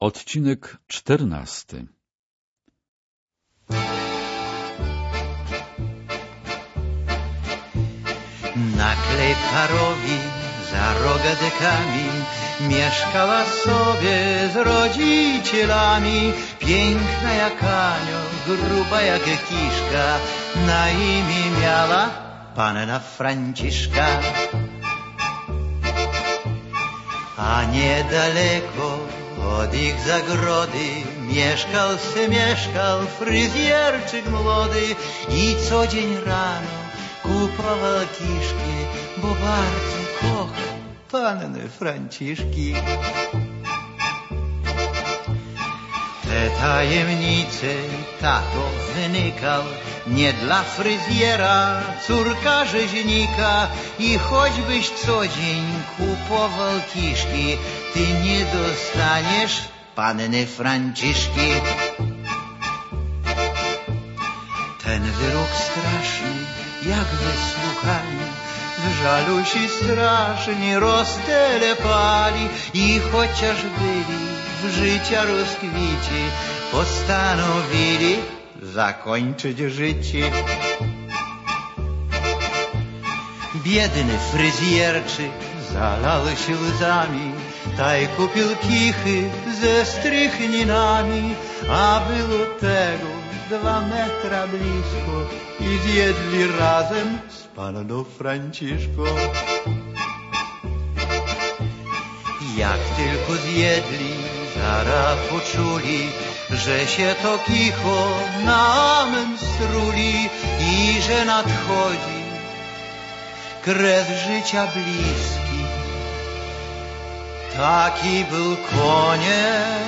Odcinek czternasty. Naklej parowi za rogadekami Mieszkała sobie z rodzicielami. Piękna jak anioł, gruba jak kiszka Na imię miała panna Franciszka. A niedaleko od ich zagrody Mieszkał se mieszkał fryzjerczyk młody I co dzień rano kupował kiszki Bo bardzo kocha panny Franciszki. Te tajemnice tato wynykał Nie dla fryzjera, córka rzeźnika I choćbyś co dzień kupował kiszki Ty nie dostaniesz panny Franciszki. Ten wyrok straszny, jak wysłuchali w żalu się strasznie roztelepali i chociaż byli w życia rozkwicie, postanowili zakończyć życie. Biedny fryzjerczyk zalał się łzami, taj kupił kichy ze strychninami, a było tego dwa metra blisko i zjedli razem z panną Franciszką. Jak tylko zjedli, zaraz poczuli, że się to kicho nam struli i że nadchodzi kres życia bliski. Taki był koniec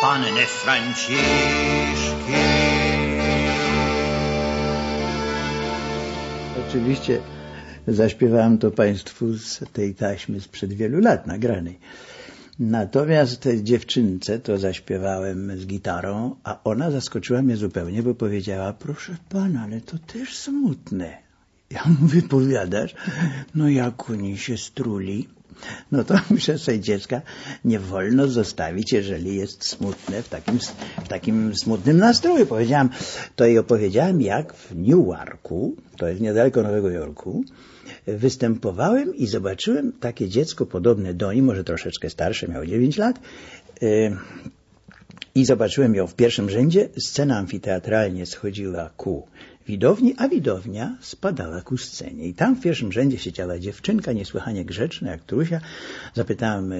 panny Franciszki. Oczywiście zaśpiewałem to Państwu z tej taśmy sprzed wielu lat nagranej. Natomiast dziewczynce to zaśpiewałem z gitarą, a ona zaskoczyła mnie zupełnie, bo powiedziała, proszę pana, ale to też smutne. Ja mówię, powiadasz? No jak oni się struli? No to muszę sobie dziecka nie wolno zostawić, jeżeli jest smutne, w takim, w takim smutnym nastroju. Powiedziałam, to jej opowiedziałem, jak w Newarku, to jest niedaleko Nowego Jorku, występowałem i zobaczyłem takie dziecko podobne do niej, może troszeczkę starsze, miało 9 lat, i zobaczyłem ją w pierwszym rzędzie. Scena amfiteatralnie schodziła ku widowni, a widownia spadała ku scenie. I tam w pierwszym rzędzie siedziała dziewczynka, niesłychanie grzeczna, jak Trusia. Zapytałem,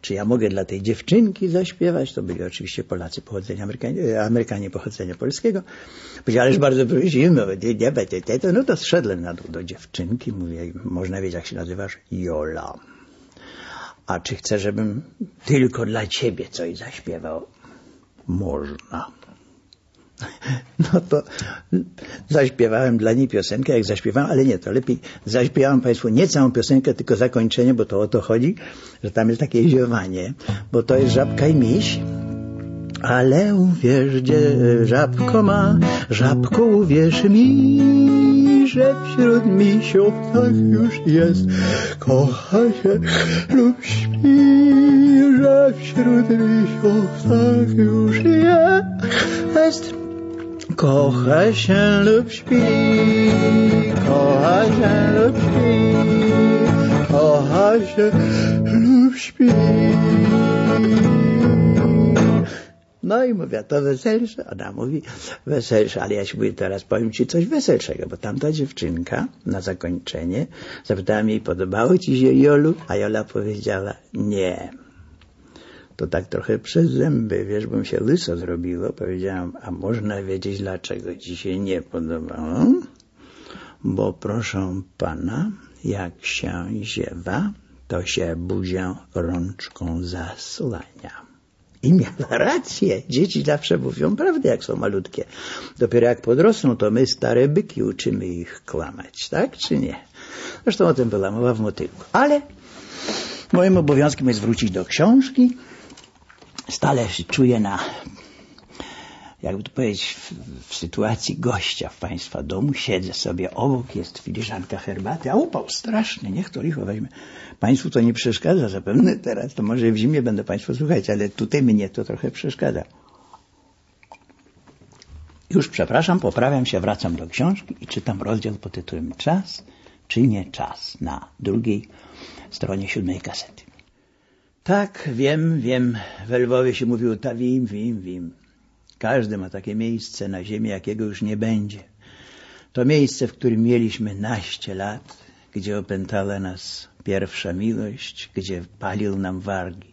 czy ja mogę dla tej dziewczynki zaśpiewać. To byli oczywiście Polacy pochodzenia, Amerykanie, Amerykanie pochodzenia polskiego. Powiedział, ależ bardzo prosimy, nie, to. No to zszedłem na dół do dziewczynki. Mówię, można wiedzieć, jak się nazywasz? Jola. A czy chcę, żebym tylko dla ciebie coś zaśpiewał? Można. No to zaśpiewałem dla niej piosenkę, jak zaśpiewałem, ale nie, to lepiej zaśpiewałem Państwu nie całą piosenkę, tylko zakończenie, bo to o to chodzi, że tam jest takie ziowanie, bo to jest Żabka i Miś. Ale uwierz, żabko ma, żabko uwierz mi, że wśród misiów tak już jest, kocha się lub śpi, że wśród misiów tak już jest. Kocha się lub śpi, kocha się lub śpi, kocha się lub śpi. No i mówię, to weselsze. Ona mówi, weselsze, ale ja się mówię, teraz powiem ci coś weselszego, bo tamta dziewczynka na zakończenie zapytałem jej, podobało ci się Jolu? A Jola powiedziała, nie. To tak trochę przez zęby, wiesz, bym się lyso zrobiło. Powiedziałam, a można wiedzieć, dlaczego ci się nie podobało? Bo proszę pana, jak się ziewa, to się buzię rączką zasłania. I miała rację. Dzieci zawsze mówią prawdę, jak są malutkie. Dopiero jak podrosną, to my stare byki uczymy ich kłamać, tak czy nie? Zresztą o tym była mowa w motylku. Ale moim obowiązkiem jest wrócić do książki. Stale czuję na jakby to powiedzieć, w, w, sytuacji gościa w Państwa domu, siedzę sobie obok, jest filiżanka herbaty, a upał straszny, niech to licho weźmie. Państwu to nie przeszkadza zapewne teraz, to może w zimie będę Państwo słuchać, ale tutaj mnie to trochę przeszkadza. Już przepraszam, poprawiam się, wracam do książki i czytam rozdział pod tytułem Czas czy nie czas na drugiej stronie siódmej kasety. Tak, wiem, wiem, w Lwowie się mówiło ta wim, wim, wim. Każdy ma takie miejsce na ziemi, jakiego już nie będzie. To miejsce, w którym mieliśmy naście lat, gdzie opętała nas pierwsza miłość, gdzie palił nam wargi.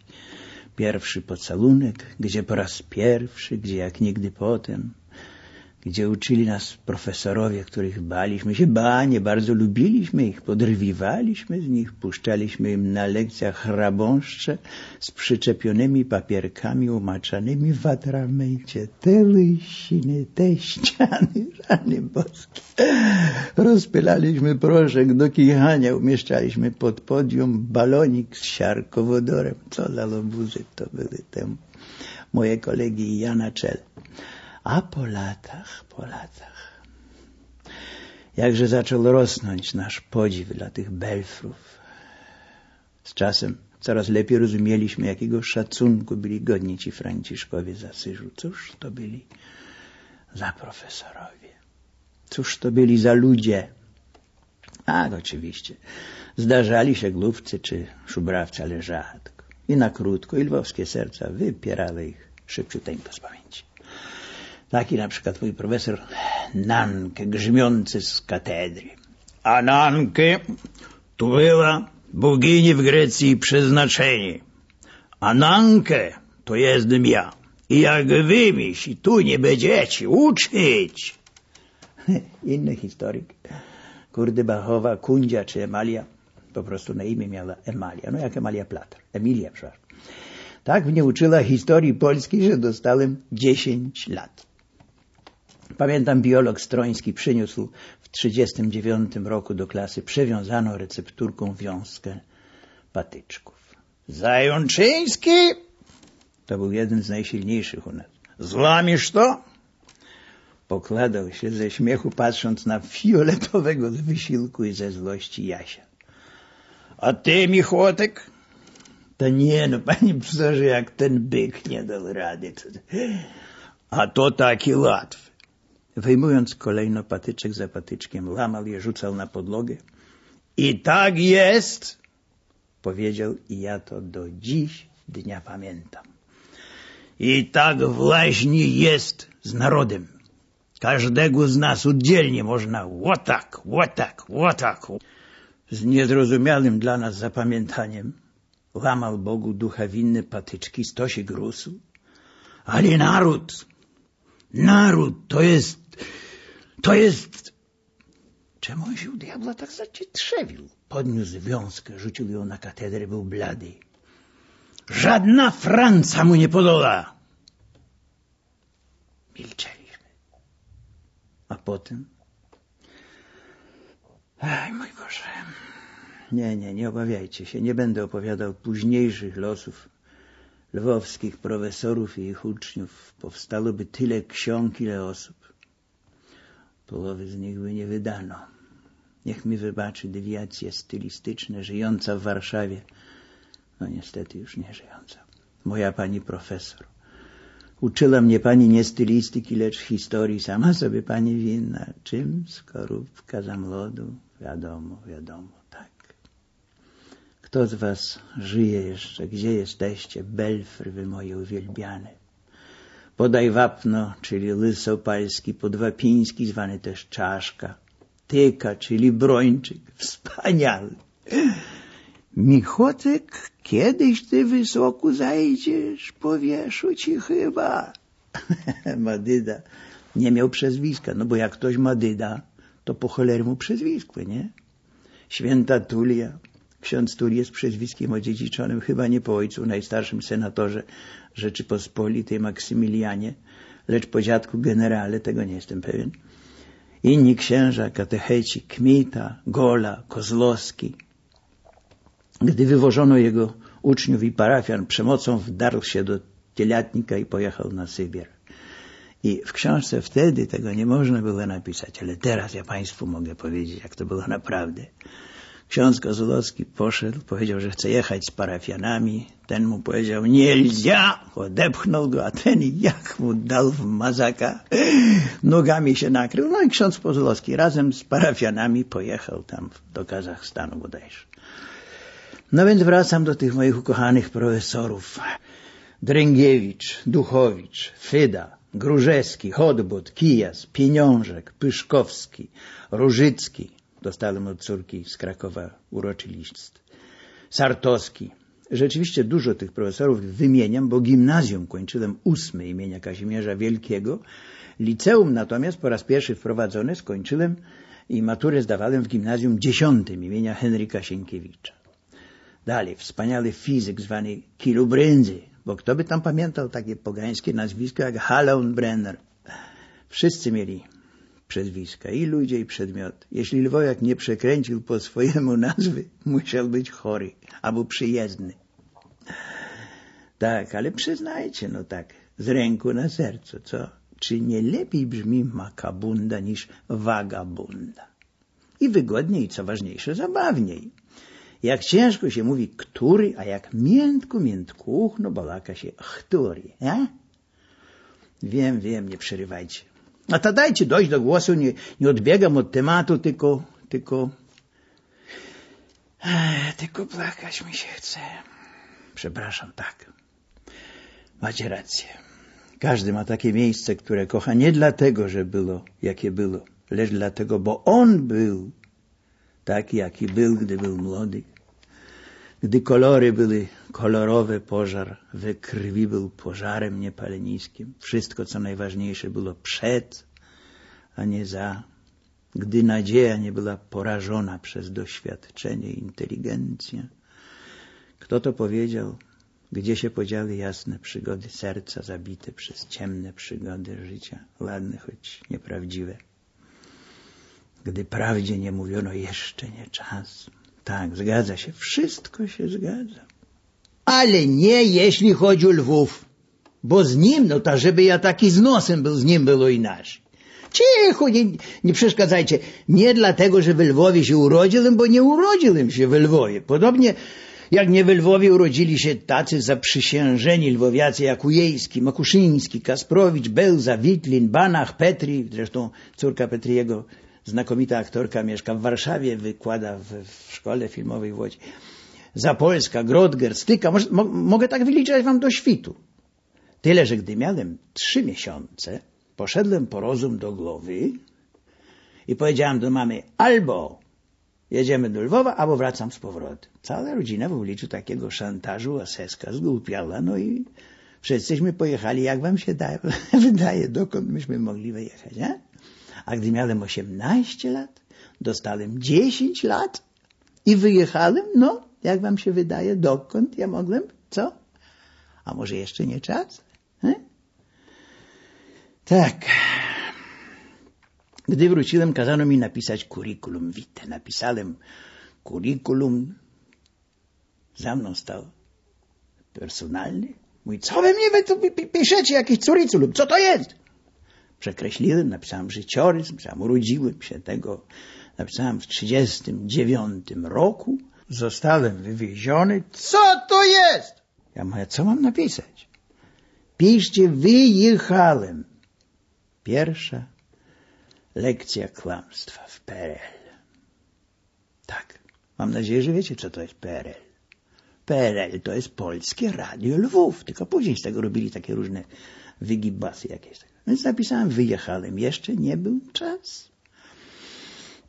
Pierwszy pocałunek, gdzie po raz pierwszy, gdzie jak nigdy potem, gdzie uczyli nas profesorowie, których baliśmy się, ba, nie bardzo lubiliśmy ich, podrwiwaliśmy z nich, puszczaliśmy im na lekcjach hrabąszcze z przyczepionymi papierkami umaczanymi w atramencie. Te lysiny, te ściany, rany boskie. Rozpylaliśmy proszek do kichania, umieszczaliśmy pod podium balonik z siarkowodorem. Co za lobuzy to były temu moje kolegi i ja na czele. A po latach, po latach, jakże zaczął rosnąć nasz podziw dla tych belfrów. Z czasem coraz lepiej rozumieliśmy, jakiego szacunku byli godni ci Franciszkowie z Asyżu. Cóż to byli za profesorowie? Cóż to byli za ludzie? A, oczywiście, zdarzali się głupcy czy szubrawcy, ale rzadko. I na krótko, i lwowskie serca wypierały ich szybciuteńko z pamięci. Taki na przykład mój profesor Nanke, grzmiący z katedry. A Nanke to była bogini w Grecji przeznaczenie. A to jestem ja. I jak wy mi się tu nie będziecie uczyć. Inny historyk. Kurdybachowa, Kundzia czy Emalia. Po prostu na imię miała Emalia. No jak Emalia Plater. Emilia, przepraszam. Tak mnie uczyła historii polskiej, że dostałem 10 lat. Pamiętam biolog Stroński przyniósł w 1939 roku do klasy przewiązaną recepturką wiązkę patyczków. Zajączyński to był jeden z najsilniejszych u nas. Złamisz to? Pokładał się ze śmiechu, patrząc na fioletowego z wysiłku i ze złości Jasia. A ty, Michłotek? To nie, no panie profesorze, jak ten byk nie dał rady. A to taki łatwy. Wyjmując kolejno patyczek za patyczkiem, lamał je, rzucał na podłogę. I tak jest, powiedział i ja to do dziś dnia pamiętam. I tak właśnie jest z narodem. Każdego z nas oddzielnie można łotak, łotak, łotak. Z niezrozumiałym dla nas zapamiętaniem łamal Bogu ducha winne patyczki stosik rósł. Ale naród, naród to jest to jest... Czemu on się u diabła tak zacietrzewił? Podniósł wiązkę, rzucił ją na katedrę, był blady. Żadna Franca mu nie podola. Milczeliśmy. A potem... Aj, mój Boże. Nie, nie, nie obawiajcie się. Nie będę opowiadał późniejszych losów lwowskich profesorów i ich uczniów. Powstałoby tyle ksiąg, ile osób. Połowy z nich by nie wydano. Niech mi wybaczy dewiacje stylistyczne, żyjąca w Warszawie. No niestety już nie żyjąca. Moja pani profesor. Uczyła mnie pani nie stylistyki, lecz historii. Sama sobie pani winna. Czym? Skorupka za młodu? Wiadomo, wiadomo, tak. Kto z was żyje jeszcze? Gdzie jesteście? Belfry, wy moje uwielbiane. Podaj wapno, czyli lysopalski, podwapiński, zwany też czaszka, tyka, czyli brończyk, wspaniały. Michotek, kiedyś ty wysoko zajdziesz, powieszu ci chyba. Madyda nie miał przezwiska, no bo jak ktoś Madyda, to po cholery mu przezwiskły, nie? Święta Tulia, ksiądz Tul jest przezwiskiem odziedziczonym, chyba nie po ojcu, najstarszym senatorze Rzeczypospolitej Maksymilianie, lecz po dziadku generale, tego nie jestem pewien. Inni księża, katecheci, Kmita, Gola, Kozlowski. Gdy wywożono jego uczniów i parafian przemocą, wdarł się do Tielatnika i pojechał na Sybir. I w książce wtedy tego nie można było napisać, ale teraz ja Państwu mogę powiedzieć, jak to było naprawdę. Ksiądz Kozłowski poszedł, powiedział, że chce jechać z parafianami. Ten mu powiedział, nielzia, odepchnął go, a ten jak mu dał w mazaka, nogami się nakrył. No i ksiądz Kozłowski razem z parafianami pojechał tam do Kazachstanu bodajże. No więc wracam do tych moich ukochanych profesorów. Dręgiewicz, Duchowicz, Fyda, Grużewski, Chodbut, Kijas, Pieniążek, Pyszkowski, Różycki, dostałem od córki z Krakowa uroczy list, Sartowski. Rzeczywiście dużo tych profesorów wymieniam, bo gimnazjum kończyłem ósme imienia Kazimierza Wielkiego, liceum natomiast po raz pierwszy wprowadzone skończyłem i maturę zdawałem w gimnazjum dziesiątym imienia Henryka Sienkiewicza. Dalej, wspaniały fizyk zwany Kilubrynzy, bo kto by tam pamiętał takie pogańskie nazwisko jak Halleunbrenner. Wszyscy mieli przezwiska, i ludzie, i przedmioty. Jeśli Lwojak nie przekręcił po swojemu nazwy, musiał być chory albo przyjezdny. Tak, ale przyznajcie, no tak, z ręku na sercu, co? Czy nie lepiej brzmi makabunda niż wagabunda? I wygodniej, co ważniejsze, zabawniej. Jak ciężko się mówi który, a jak miętku, miętkuchno balaka się który, a? Wiem, wiem, nie przerywajcie. A to dajcie dojść do głosu, nie, nie odbiegam od tematu, tylko, tylko, ech, tylko plakać mi się chce. Przepraszam, tak. Macie rację. Każdy ma takie miejsce, które kocha nie dlatego, że było, jakie było, lecz dlatego, bo on był taki, jaki był, gdy był młody. Gdy kolory były kolorowe, pożar we krwi był pożarem niepaleniskim. Wszystko, co najważniejsze, było przed, a nie za. Gdy nadzieja nie była porażona przez doświadczenie inteligencję. Kto to powiedział? Gdzie się podziały jasne przygody serca zabite przez ciemne przygody życia, ładne, choć nieprawdziwe. Gdy prawdzie nie mówiono jeszcze nie czas. Tak, zgadza się. Wszystko się zgadza. Ale nie jeśli chodzi o Lwów. Bo z nim, no to żeby ja taki z nosem był, z nim było inaczej. Cicho, nie, nie przeszkadzajcie. Nie dlatego, że w Lwowie się urodziłem, bo nie urodziłem się w Lwowie. Podobnie jak nie w Lwowie urodzili się tacy zaprzysiężeni lwowiacy jak Ujejski, Makuszyński, Kasprowicz, Belza, Witlin, Banach, Petri, zresztą córka Petriego znakomita aktorka mieszka w Warszawie, wykłada w, w szkole filmowej w Łodzi. Zapolska, Grodger, Styka, Może, mo, mogę tak wyliczać wam do świtu. Tyle, że gdy miałem trzy miesiące, poszedłem po rozum do głowy i powiedziałem do mamy, albo jedziemy do Lwowa, albo wracam z powrotem. Cała rodzina w obliczu takiego szantażu aseska zgłupiała, no i wszyscyśmy pojechali, jak wam się da, wydaje, dokąd myśmy mogli wyjechać, nie? A gdy miałem 18 lat, dostałem 10 lat i wyjechałem, no, jak wam się wydaje, dokąd ja mogłem, co? A może jeszcze nie czas? He? Tak. Gdy wróciłem, kazano mi napisać kurikulum vitae. Napisałem kurikulum. Za mną stał personalny. Mój, co wy mnie wy tu piszecie, jakiś curiculum? Co to jest? Przekreśliłem, napisałem życiorys, napisałem urodziłem się tego, napisałem w 39 roku, zostałem wywieziony. Co to jest? Ja mówię, co mam napisać? Piszcie, wyjechałem. Pierwsza lekcja kłamstwa w PRL. Tak, mam nadzieję, że wiecie, co to jest PRL. PRL to jest Polskie Radio Lwów, tylko później z tego robili takie różne wygibasy jakieś. Więc napisałem, wyjechałem. Jeszcze nie był czas.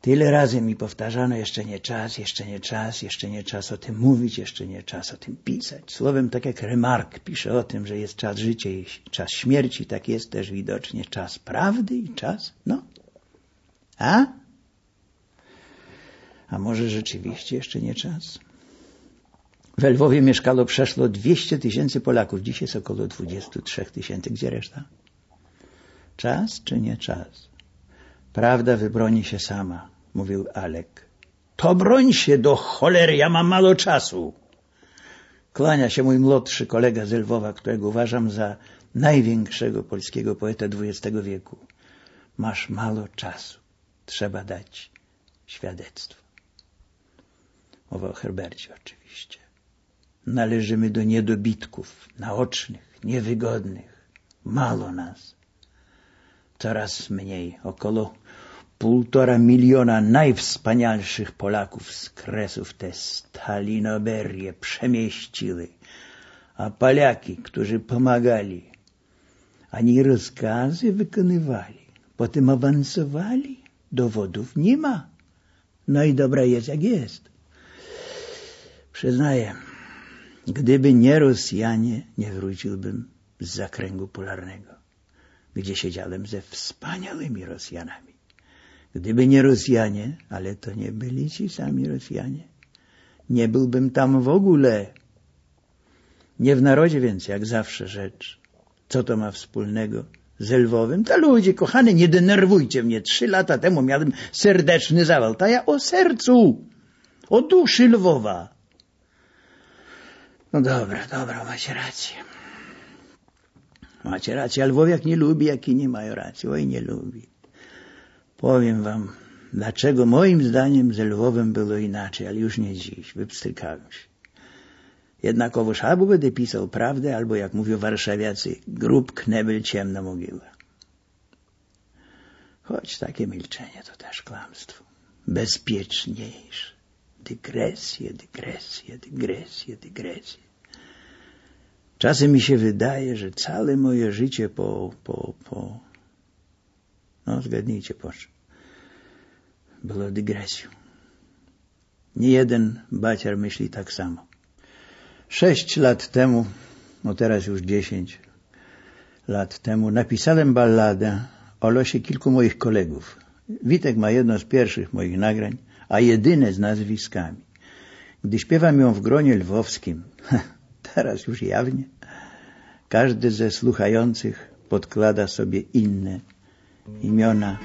Tyle razy mi powtarzano, jeszcze nie czas, jeszcze nie czas, jeszcze nie czas o tym mówić, jeszcze nie czas o tym pisać. Słowem, tak jak Remark pisze o tym, że jest czas życia i czas śmierci, tak jest też widocznie czas prawdy i czas, no. A? A może rzeczywiście jeszcze nie czas? W Lwowie mieszkało przeszło 200 tysięcy Polaków, dziś jest około 23 tysięcy. Gdzie reszta? Czas czy nie czas? Prawda wybroni się sama, mówił Alek. To broń się do cholery, ja mam mało czasu. Kłania się mój młodszy kolega z Lwowa, którego uważam za największego polskiego poeta XX wieku. Masz mało czasu. Trzeba dać świadectwo. Mowa o Herbercie oczywiście. Należymy do niedobitków, naocznych, niewygodnych. Mało nas. Coraz mniej, około półtora miliona najwspanialszych Polaków z kresów te Stalinoberie przemieściły, a Polaki, którzy pomagali, ani rozkazy wykonywali, potem awansowali, dowodów nie ma. No i dobra jest jak jest. Przyznaję, gdyby nie Rosjanie, nie wróciłbym z zakręgu polarnego, gdzie siedziałem ze wspaniałymi Rosjanami. Gdyby nie Rosjanie, ale to nie byli ci sami Rosjanie, nie byłbym tam w ogóle. Nie w narodzie więc, jak zawsze rzecz. Co to ma wspólnego z Lwowem? Ta ludzie, kochane, nie denerwujcie mnie. Trzy lata temu miałem serdeczny zawał. Ta ja o sercu, o duszy Lwowa. No dobra, dobra, macie rację. Macie rację, Lwowiak nie lubi, jak i nie mają racji. Oj, nie lubi. Powiem wam, dlaczego moim zdaniem ze Lwowem było inaczej, ale już nie dziś. Wypstrykałem się. Jednakowoż albo będę pisał prawdę, albo jak mówią warszawiacy, grób knebel ciemna mogiła. Choć takie milczenie to też kłamstwo. Bezpieczniejsze. Dygresje, dygresje, dygresje, dygresje. Czasem mi się wydaje, że całe moje życie po, po, po no zgadnijcie po. Było dygresją. Nie jeden baciar myśli tak samo. Sześć lat temu, no teraz już dziesięć lat temu, napisałem balladę o losie kilku moich kolegów. Witek ma jedno z pierwszych moich nagrań, a jedyne z nazwiskami. Gdy śpiewam ją w gronie lwowskim, teraz już jawnie, każdy ze słuchających podkłada sobie inne imiona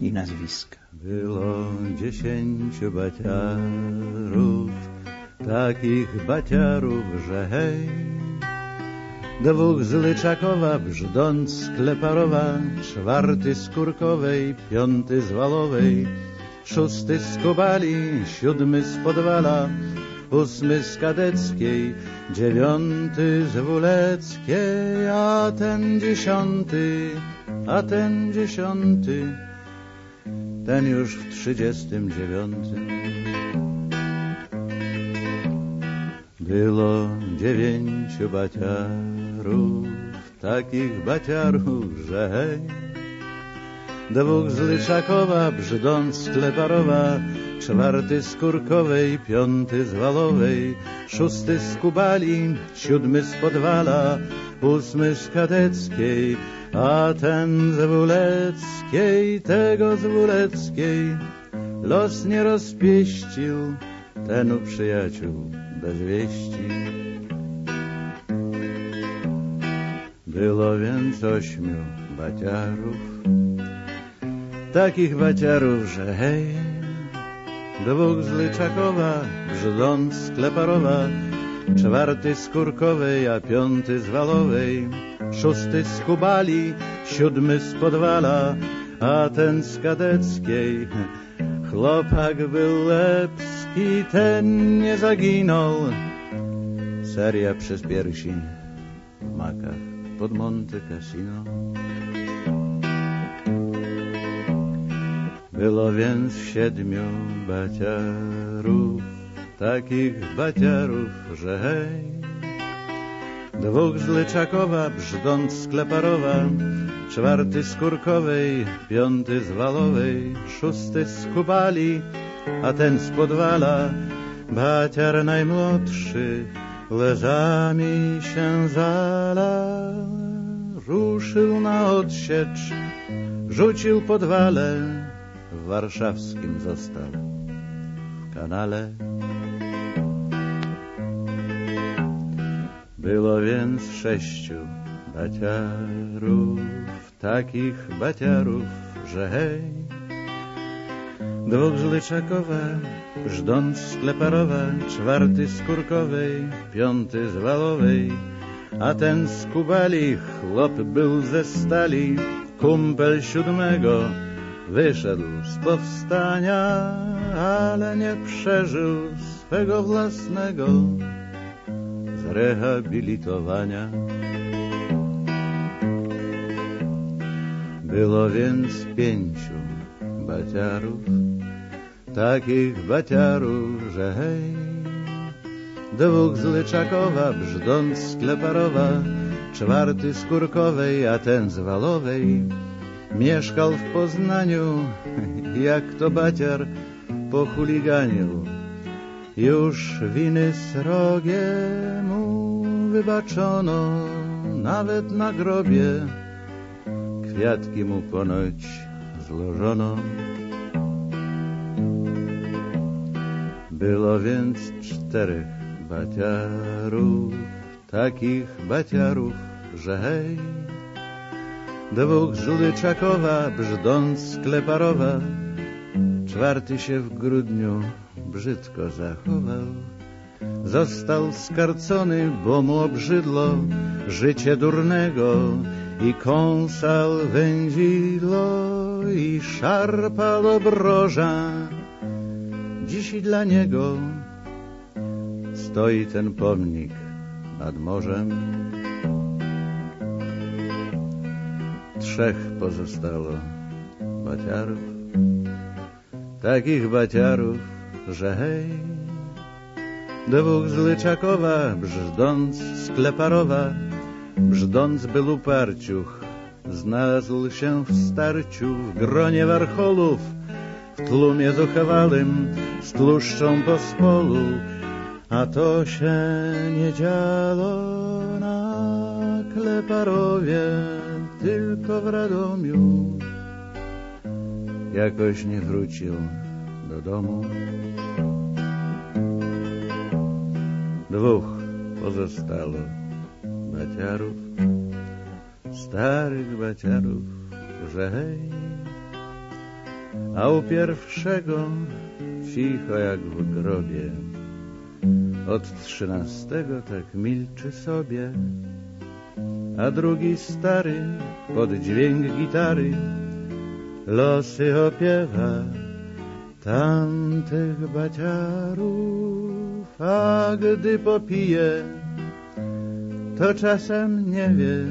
i nazwiska. Było dziesięciu baciarów, takich baciarów, że hej. Dwóch z Lyczakowa, brzdąc z Kleparowa, czwarty z Kurkowej, piąty z Walowej, szósty z Kobali, siódmy z Podwala, ósmy z Kadeckiej, dziewiąty z Wuleckiej, a ten dziesiąty, a ten dziesiąty, ten już w trzydziestym dziewiątym. Było dziewięciu baciarów, takich baciarów, że hej. Dwóch z Lyszakowa, brzdąc z Kleparowa, czwarty z Kurkowej, piąty z Walowej, szósty z Kubali, siódmy z Podwala, ósmy z Kadeckiej, a ten z Wuleckiej, tego z Wuleckiej, los nie rozpieścił, ten u przyjaciół bez wieści. Było więc ośmiu baciarów, takich baciarów, że hej, dwóch z Lyczakowa, brzdąc z Kleparowa, czwarty z Kurkowej, a piąty z Walowej, szósty z Kubali, siódmy z Podwala, a ten z Kadeckiej. Chłopak był lepski, ten nie zaginął. Seria przez piersi makach pod Monte Cassino. Było więc siedmiu baciarów, takich baciarów, że hej. Dwóch z Lyczakowa, brzdąc z Kleparowa, czwarty z Kurkowej, piąty z Walowej, szósty z Kubali, a ten z Podwala, baciar najmłodszy, leżami się zala. Ruszył na odsiecz, rzucił podwale, warszawskim został w kanale. Było więc sześciu baciarów, takich baciarów, że hej. Dwóch z Lyczakowa, brzdąc skleparowa, czwarty z Kurkowej, piąty z Walowej, a ten z Kubali, chłop był ze stali, kumpel siódmego, wyszedł z powstania, ale nie przeżył swego własnego zrehabilitowania. Było więc pięciu baciarów, takich baciarów, że hej, dwóch z Lyczakowa, brzdąc skleparowa, czwarty z Kurkowej, a ten z Walowej, mieszkał w Poznaniu, jak to baciar po chuliganiu. Już winy srogie mu wybaczono, nawet na grobie kwiatki mu ponoć złożono. Było więc czterech baciarów, takich baciarów, że hej, dwóch z Lyczakowa, brzdąc skleparowa, czwarty się w grudniu brzydko zachował. Został skarcony, bo mu obrzydło życie durnego i kąsał wędzidło i szarpał obroża. Dziś i dla niego stoi ten pomnik nad morzem. Trzech pozostało baciarów, takich baciarów, że hej, dwóch z Lyczakowa, brzdąc skleparowa, brzdąc był uparciuch, znalazł się w starciu w gronie warcholów, w tłumie zuchwałym z tłuszczą po spolu, a to się nie działo na Kleparowie, tylko w Radomiu. Jakoś nie wrócił do domu. Dwóch pozostało baciarów, starych baciarów, że hej, a u pierwszego cicho jak w grobie, od trzynastego tak milczy sobie, a drugi stary pod dźwięk gitary losy opiewa tamtych baciarów, a gdy popije, to czasem nie wie,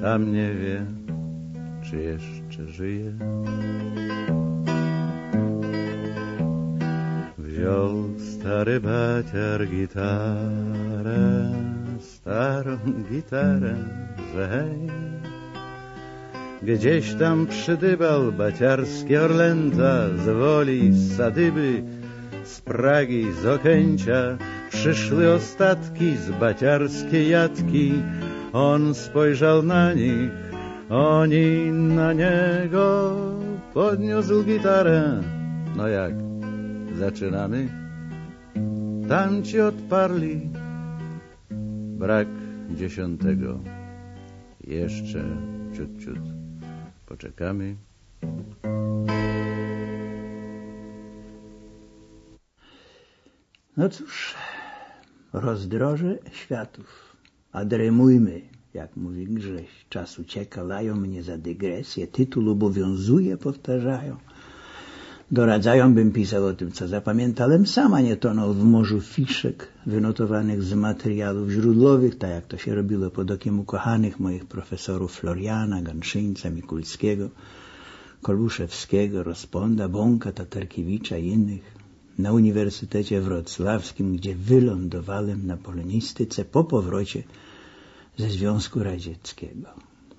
sam nie wie, czy jeszcze żyje. Wziął stary baciar gitarę, starą gitarę, że hej, Gdzieś tam przydybał baciarskie orlęta z woli, z sadyby, z Pragi, z Okęcia. Przyszły ostatki z baciarskiej jatki. On spojrzał na nich, oni na niego. Podniósł gitarę. No jak, zaczynamy? Tamci odparli. Brak dziesiątego. Jeszcze ciut, ciut. Poczekamy. No cóż, rozdroże światów, a dremujmy, jak mówi Grześ. Czas ucieka, lają mnie za dygresję, tytuł obowiązuje, powtarzają. Doradzają, bym pisał o tym, co zapamiętałem sam, a nie tonął w morzu fiszek wynotowanych z materiałów źródłowych, tak jak to się robiło pod okiem ukochanych moich profesorów Floriana, Ganszyńca, Mikulskiego, Koluszewskiego, Rozponda, Bąka, Tatarkiewicza i innych na Uniwersytecie Wrocławskim, gdzie wylądowałem na polonistyce po powrocie ze Związku Radzieckiego.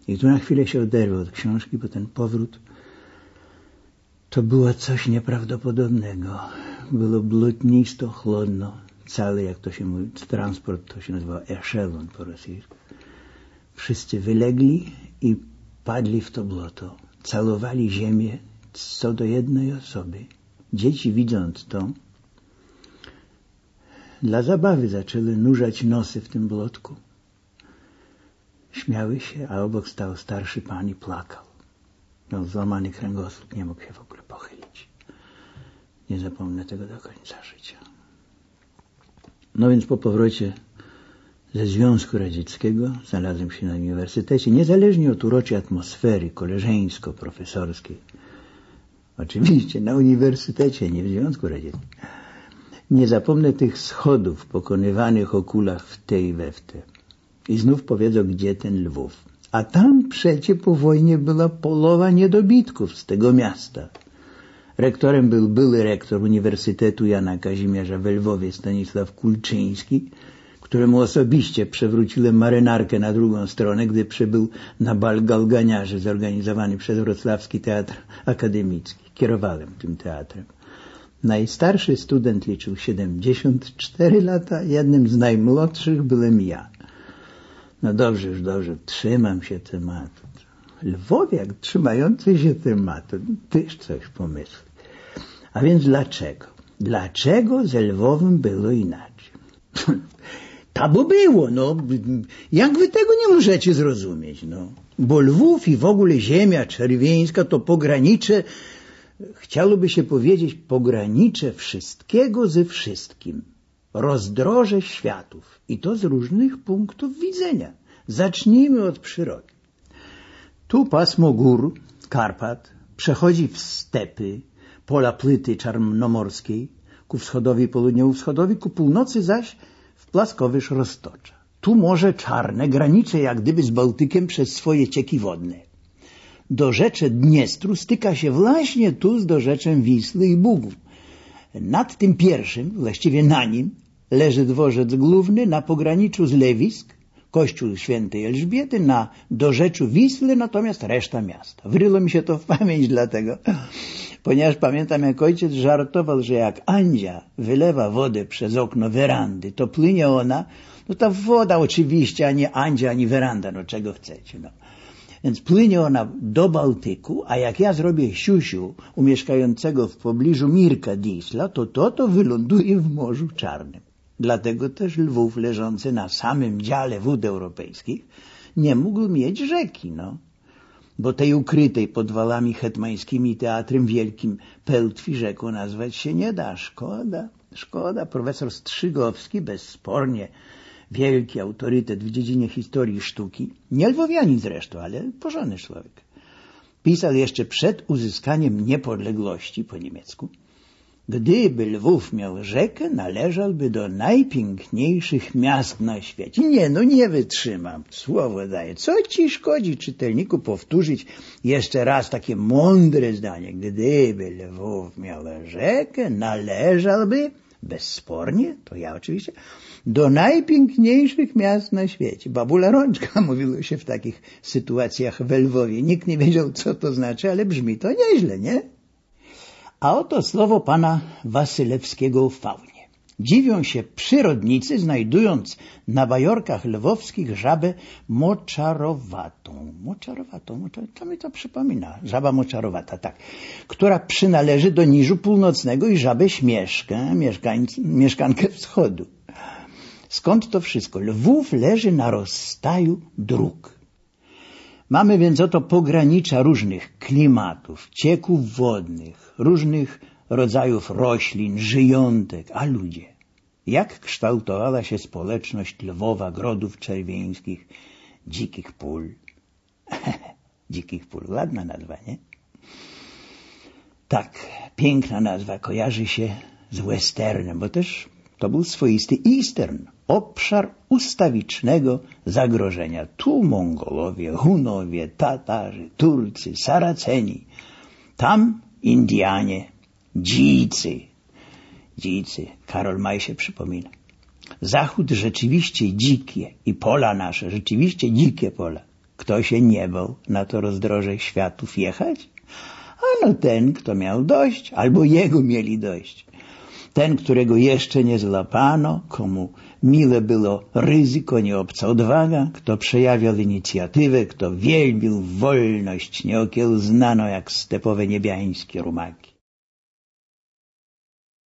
I tu na chwilę się oderwę od książki, bo ten powrót to było coś nieprawdopodobnego. Było blutnisto, chłodno, cały, jak to się mówi, transport to się nazywa eszelon po rosyjsku. Wszyscy wylegli i padli w to błoto. Calowali ziemię co do jednej osoby. Dzieci widząc to, dla zabawy zaczęły nurzać nosy w tym blotku. Śmiały się, a obok stał starszy pan i plakał. Miał złamany kręgosłup, nie mógł się w ogóle. Nie zapomnę tego do końca życia. No więc po powrocie ze Związku Radzieckiego znalazłem się na uniwersytecie, niezależnie od uroczej atmosfery koleżeńsko-profesorskiej. Oczywiście na uniwersytecie, nie w Związku Radzieckim. Nie zapomnę tych schodów pokonywanych o kulach w te i we w te. I znów powiedzą, gdzie ten Lwów. A tam przecie po wojnie była polowa niedobitków z tego miasta. Rektorem był były rektor Uniwersytetu Jana Kazimierza w Lwowie Stanisław Kulczyński, któremu osobiście przewróciłem marynarkę na drugą stronę, gdy przybył na bal galganiarzy zorganizowany przez Wrocławski Teatr Akademicki. Kierowałem tym teatrem. Najstarszy student liczył 74 lata, jednym z najmłodszych byłem ja. No dobrze, już dobrze, trzymam się tematu. Lwowiak trzymający się tematu, tyż coś pomysł. A więc dlaczego? Dlaczego ze Lwowem było inaczej? Ta bo było, no. Jak wy tego nie możecie zrozumieć, no? Bo Lwów i w ogóle ziemia czerwieńska to pogranicze, chciałoby się powiedzieć, pogranicze wszystkiego ze wszystkim. Rozdroże światów. I to z różnych punktów widzenia. Zacznijmy od przyrody. Tu pasmo gór, Karpat, przechodzi w stepy, pola płyty czarnomorskiej, ku wschodowi, południowo-wschodowi, ku północy zaś w plaskowyż roztocza. Tu Morze Czarne granicze jak gdyby z Bałtykiem przez swoje cieki wodne. Do rzeczy Dniestru styka się właśnie tu z dorzeczem Wisły i Bugu. Nad tym pierwszym, właściwie na nim, leży dworzec główny na pograniczu z Lewisk, kościół świętej Elżbiety, na dorzeczu Wisły, natomiast reszta miasta. Wryło mi się to w pamięć dlatego, ponieważ pamiętam jak ojciec żartował, że jak Andzia wylewa wodę przez okno werandy, to płynie ona, no ta woda oczywiście, a nie Andzia, ani weranda, no czego chcecie, no. Więc płynie ona do Bałtyku, a jak ja zrobię siusiu u mieszkającego w pobliżu Mirka Disla, to to to wyląduje w Morzu Czarnym. Dlatego też Lwów leżący na samym dziale wód europejskich nie mógł mieć rzeki, no. Bo tej ukrytej pod walami hetmańskimi teatrem wielkim Pełtwi rzeką nazwać się nie da. Szkoda, szkoda. Profesor Strzygowski bezspornie wielki autorytet w dziedzinie historii sztuki, nie lwowianin zresztą, ale porządny człowiek. Pisał jeszcze przed uzyskaniem niepodległości po niemiecku – Gdyby Lwów miał rzekę, należałby do najpiękniejszych miast na świecie. Nie, no nie wytrzymam. Słowo daję. Co ci szkodzi czytelniku powtórzyć jeszcze raz takie mądre zdanie? Gdyby Lwów miał rzekę, należałby, bezspornie, to ja oczywiście, do najpiękniejszych miast na świecie. Babula Rączka mówiło się w takich sytuacjach w Lwowie. Nikt nie wiedział, co to znaczy, ale brzmi to nieźle, nie? A oto słowo pana Wasylewskiego w faunie. Dziwią się przyrodnicy, znajdując na bajorkach lwowskich żabę moczarowatą. Moczarowatą, moczar... co mi to przypomina? Żaba moczarowata, tak. Która przynależy do niżu północnego i żabę śmieszkę, mieszkankę wschodu. Skąd to wszystko? Lwów leży na rozstaju dróg. Mamy więc oto pogranicza różnych klimatów, cieków wodnych, różnych rodzajów roślin, żyjątek, a ludzie. Jak kształtowała się społeczność Lwowa, Grodów Czerwieńskich, dzikich pól. dzikich pól, ładna nazwa, nie? Tak, piękna nazwa, kojarzy się z westernem, bo też to był swoisty eastern, obszar ustawicznego zagrożenia. Tu Mongolowie, Hunowie, Tatarzy, Turcy, Saraceni, tam Indianie, dzicy. Dzicy, Karol Maj się przypomina. Zachód rzeczywiście dzikie i pola nasze, rzeczywiście dzikie pola. Kto się nie bał na to rozdroże światów jechać? Ano ten, kto miał dość, albo jego mieli dość. Ten, którego jeszcze nie złapano, komu mile było ryzyko, nie obca odwaga, kto przejawiał inicjatywę, kto wielbił wolność, nieokiełznaną jak stepowe niebiańskie rumaki.